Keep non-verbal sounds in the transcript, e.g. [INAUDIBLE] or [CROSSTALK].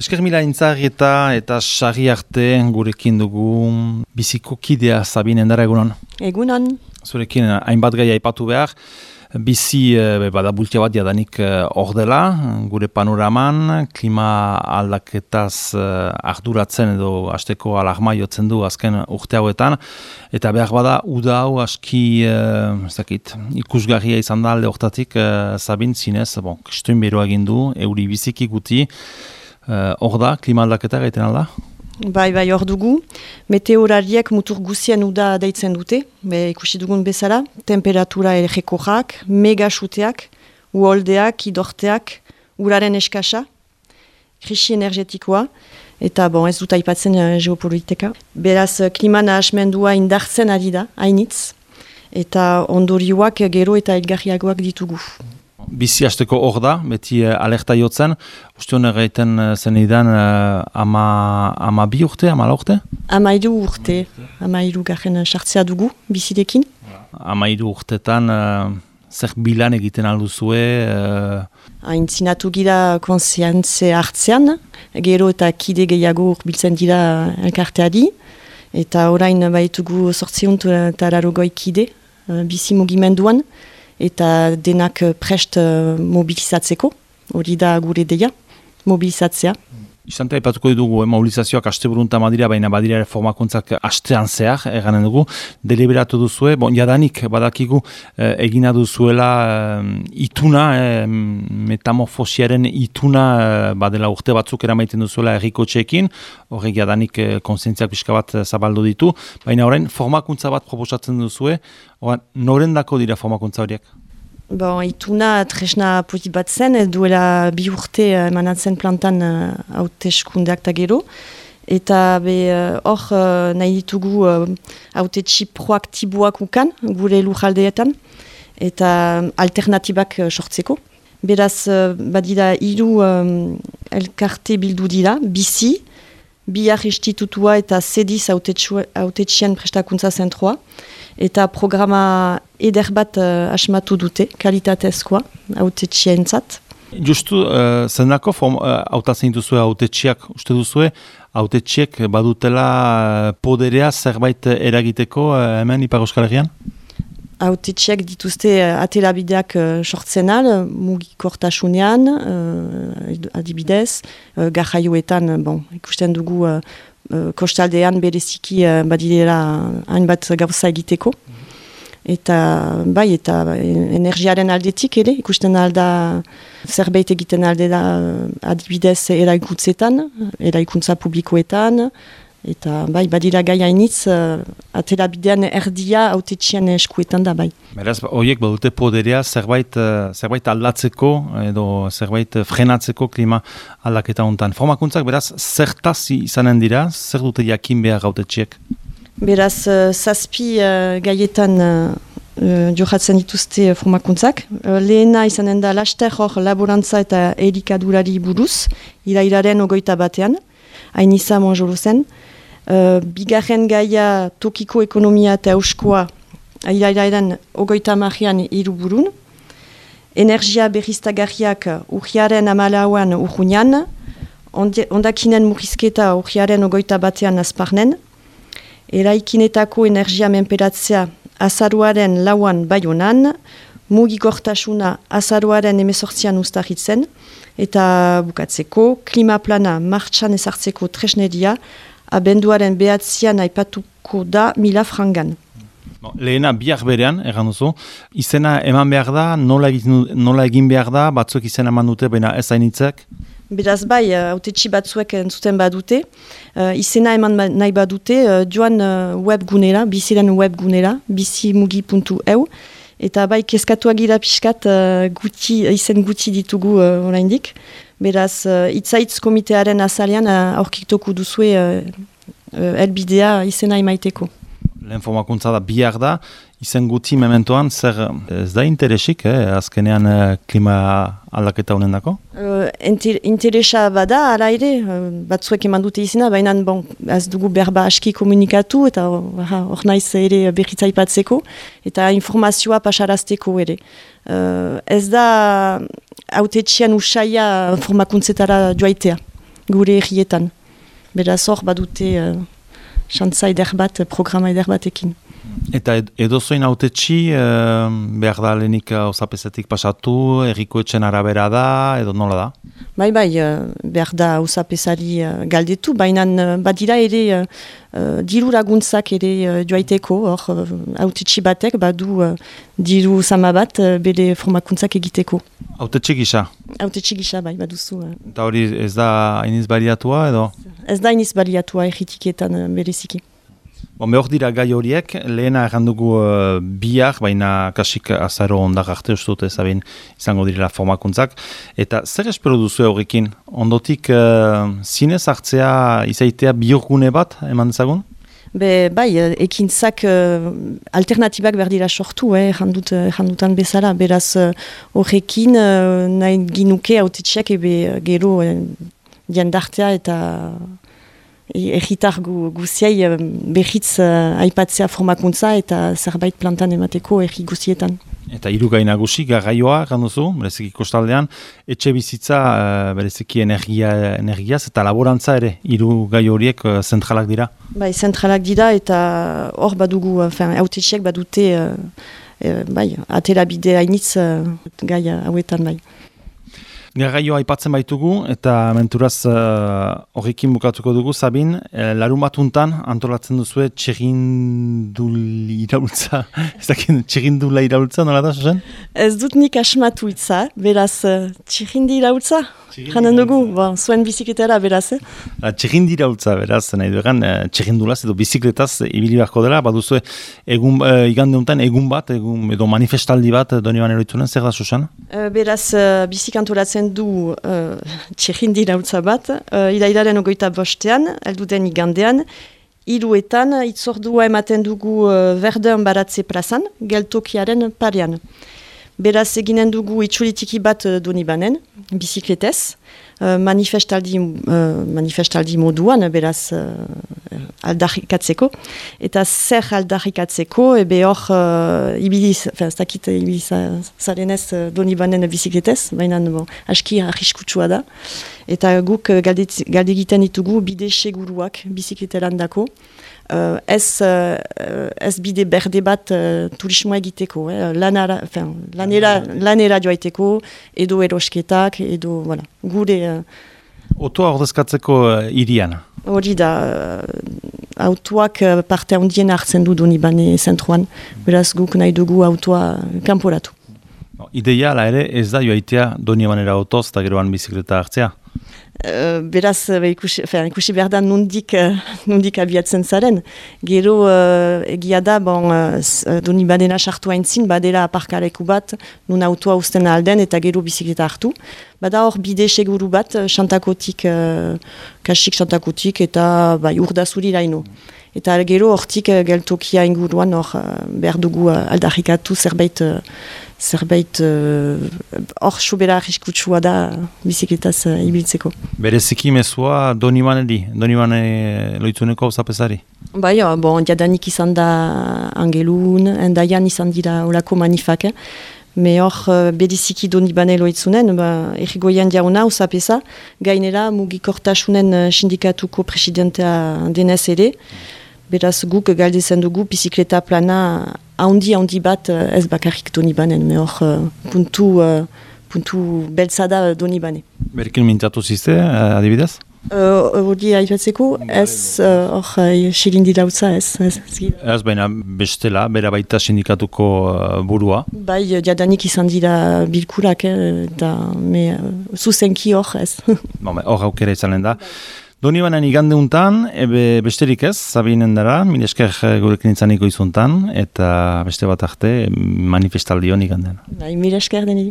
Esker mila intzari eta eta sari arte gurekin dugu biziko kidea Sabine endara egunon. Egunon. Zurekin hainbat gai aipatu behar. Bizi e, bada bultia bat jadanik hor dela, gure panoraman, klima aldaketaz e, arduratzen edo azteko alarma jotzen du azken urte hauetan. Eta behar bada, uda hau aski e, zakit, ikusgarria izan da alde hortatik, e, zabin zinez, bon, kristoin beroa egin du, euri biziki guti, Eh, hor da, klima aldaketa gaiten alda? Bai, bai, hor dugu. Meteorariek mutur guzien uda deitzen dute, be, ikusi dugun bezala. Temperatura errekorrak, megasuteak, uoldeak, idorteak, uraren eskasa, krisi energetikoa, eta bon, ez dut aipatzen uh, geopolitika. Beraz, eh, klima nahasmendua indartzen ari da, hainitz, eta ondorioak gero eta edgarriagoak ditugu bizi hasteko hor da, beti uh, alerta jotzen. Uste hona gaiten uh, zen idan uh, ama, ama bi urte, ama la urte? Ama idu urte, ama idu garen sartzea dugu bizidekin. Ama idu urtetan uh, zer bilan egiten alduzue? Uh... Hain zinatu gira konsiantze hartzean, gero eta kide gehiago biltzen dira elkarteari. Eta orain baitugu sortziunt eta larogoi kide uh, bizi mugimenduan eta denak eh, prest uh, mobilizatzeko, hori da gure deia, mobilizatzea. Izante aipatuko dugu, eh, mobilizazioak aste burunta madira, baina badira formakuntzak astean zehar, eganen dugu, deliberatu duzue, bon, jadanik badakigu eh, egina duzuela eh, ituna, eh, metamorfosiaren ituna eh, badela urte batzuk eramaiten duzuela erriko txekin, horrek jadanik eh, konsientziak pixka bat eh, zabaldu ditu, baina horrein formakuntza bat proposatzen duzue, norendako dira formakuntza horiek? Bon, ituna tresna potit bat zen, duela bi urte uh, emanatzen plantan uh, haute eskundeak gero. Eta be uh, hor uh, nahi ditugu haute uh, txip proaktiboak ukan, gure lujaldeetan, eta alternatibak uh, sortzeko. Beraz, uh, badira hiru um, elkarte bildu dira, bizi, bihar institutua eta sediz haute txien prestakuntza zentroa eta programa eder bat uh, asmatu dute, kalitatezkoa, haute txientzat. Justu, uh, zenako hauta uh, zein duzu haute txiak, uste duzu, haute txiek badutela uh, poderea zerbait eragiteko uh, hemen ipar euskal herrian? Haute txiek dituzte uh, atelabideak uh, sortzen al, mugikortasunean, uh, adibidez, uh, garraioetan, bon, ikusten dugu uh, kostaldean bereziki uh, badidera hainbat gauza egiteko. Eta bai, eta energiaren aldetik ere, ikusten alda zerbait egiten alde da adibidez eraikuntzetan, eraikuntza publikoetan, Eta bai, badira gai hainitz, uh, atela bidean erdia haute eskuetan da bai. Beraz, horiek badute poderea zerbait, uh, zerbait aldatzeko edo zerbait frenatzeko klima aldaketa hontan. Formakuntzak beraz, zertaz izanen dira, zer dute jakin behar haute Beraz, uh, zazpi uh, gaietan uh, uh, johatzen dituzte formakuntzak. Uh, lehena izanen da laster hor laborantza eta erikadurari buruz, irairaren ogoita batean, hain monjolo zen. Uh, bigarren gaia tokiko ekonomia eta euskoa airairaren ogoita marian iruburun. Energia berriztagarriak urriaren amalauan urruñan, ondakinen murrizketa urriaren ogoita batean azparnen. Eraikinetako energia menperatzea azaruaren lauan baionan, mugigortasuna azaruaren emezortzian ustaritzen, eta bukatzeko, klimaplana martxan ezartzeko tresnedia, abenduaren behatzian aipatuko da mila frangan. lehena biak berean, egan duzu, izena eman behar da, nola egin, nola egin behar da, batzuk izena eman dute, baina ez hainitzek? Beraz bai, uh, autetxi batzuek entzuten badute, uh, izena eman nahi badute, uh, joan uh, web gunera, biziren web gunera, bizimugi.eu, eta bai, keskatuak gira pixkat, uh, guti, izen guti ditugu uh, oraindik. Beraz, uh, itzaitz komitearen azalean uh, aurkiktoku duzue uh, uh, elbidea izena imaiteko. Lehen formakuntza da bihar da, izen guti mementoan, zer ez da interesik, eh, azkenean eh, klima aldaketa honen dako? Uh, interesa bada, ala ere, batzuek eman dute izena, baina bon, ez dugu berba aski komunikatu, eta hor naiz ere berritzaipatzeko, eta informazioa pasarazteko ere. Uh, ez da haute txian usaia formakuntzetara joaitea. gure errietan. Beraz hor badute uh, xantza eder bat, programa eder. Eta ed, edozoin autetxi uh, behar da lehenik osapezetik pasatu, erriko etxen arabera da, edo nola da? Bai, bai, uh, behar da osapezari uh, galdetu, baina uh, badira ere uh, uh, diru laguntzak ere uh, joaiteko, hor uh, autetxi batek badu uh, diru sama bat uh, bere formakuntzak egiteko. Autetxi gisa? Autetxi gisa, bai, baduzu. Uh. Eta hori ez da iniz baliatua edo? Ez da iniz baliatua erritiketan uh, bereziki. Bon, behor dira gai horiek, lehena errandugu uh, biak, baina kasik azaro ondak arte ustut ezabin izango direla formakuntzak. Eta zer espero duzu horrekin? Ondotik uh, zinez hartzea izaitea biurgune bat eman dezagun? Be, bai, ekintzak uh, alternatibak berdira sortu, eh, jandut, jandutan bezala. Beraz horrekin uh, nahi ginuke autetxeak ebe gero uh, diandartea eta egitar gu, guziai behitz uh, aipatzea formakuntza eta zerbait plantan emateko egi guzietan. Eta irugai nagusi, garraioa, ganduzu, bereziki kostaldean, etxe bizitza, uh, bereziki energia, energiaz eta laborantza ere, irugai horiek uh, zentralak dira? Bai, zentralak dira eta hor badugu, uh, haute badute, uh, bai, atera bidea hainitz gai hauetan bai. Garraioa aipatzen baitugu eta menturaz uh, horrekin bukatuko dugu, Sabin, e, larun batuntan antolatzen duzue txerindul iraultza, [LAUGHS] ez dakit txerindula iraultza, nola da, Sosen? Ez dut nik asmatu itza, beraz uh, txerindi iraultza, janen dugu, bon, zuen bizikletara beraz, eh? Txerindi iraultza, beraz, nahi duegan, txerindulaz edo bizikletaz ibili beharko dela, baduzue egun, uh, igande honetan egun bat, egun, edo manifestaldi bat, doni ban eroitunen, zer da, Sosen? Uh, beraz, uh, bizikantolatzen du uh, txekindi bat, uh, irailaren ogoita bostean, elduden igandean, iruetan, itzordua ematen dugu uh, verdean baratze plazan, geltokiaren parean. Beraz eginen dugu itxulitiki bat doni banen, bizikletez, uh, manifestaldi, uh, manifestaldi moduan, beraz uh, aldarrikatzeko. Eta zer aldarrikatzeko, ebe hor, uh, ibiliz, ez dakit ibiliz zarenez uh, doni banen bizikletez, baina bon, aski arriskutsua da. Eta guk galdegiten ditugu bide seguruak bizikleteran dako uh, ez, uh, ez bide berde bat uh, turismoa egiteko, eh? lanera, fin, lanera, lanera joaiteko, edo erosketak, edo voilà, gure... Uh, Otoa ordezkatzeko uh, irian? Hori da, uh, autoak parte handien hartzen du doni bane zentruan, beraz guk nahi dugu autoa kanporatu. Ideia, ere, ez da joaitea doni banera otoz eta geroan bizikleta hartzea? Uh, beraz, uh, ikusi, fer, ikusi behar da nundik, uh, nundik abiatzen zaren. Gero uh, egia da, bon, uh, doni badena sartu haintzin, badela aparkaleku bat, nun autoa usten alden eta gero bizikleta hartu. Bada hor bide seguru bat, xantakotik, uh, kasik xantakotik eta bai, urdazuri laino. Eta gero hortik uh, geltokia inguruan hor uh, behar dugu uh, aldarrikatu zerbait uh, zerbait hor uh, sobera arriskutsua da bizikletaz uh, ibiltzeko. Bereziki mezua doni maneri, doni mane loitzuneko zapesari? Bai, bon, jadanik izan da angelun, endaian izan dira olako manifak, eh? Me hor, uh, bediziki doni bane loitzunen, ba, errigoian jauna, usapesa, gainera mugikortasunen uh, sindikatuko presidentea denez ere, beraz guk galdezen dugu bizikleta plana handi handi bat eh, ez bakarrik doni banen, me hor uh, puntu, uh, puntu beltzada doni bane. Berkin mintatu zizte, uh, adibidez? Hori uh, haipatzeko, ez hor uh, xilindi dautza ez. Ez, baina bestela, bera baita sindikatuko uh, burua? Bai, jadanik izan dira bilkurak, eta me zuzenki hor ez. Hor aukera izanen da. Doni banan igande untan, ebe besterik ez, zabinen dara, mil esker eh, gurekin izaniko izuntan, eta beste bat arte manifestaldion igandean. Bai, mil esker deni.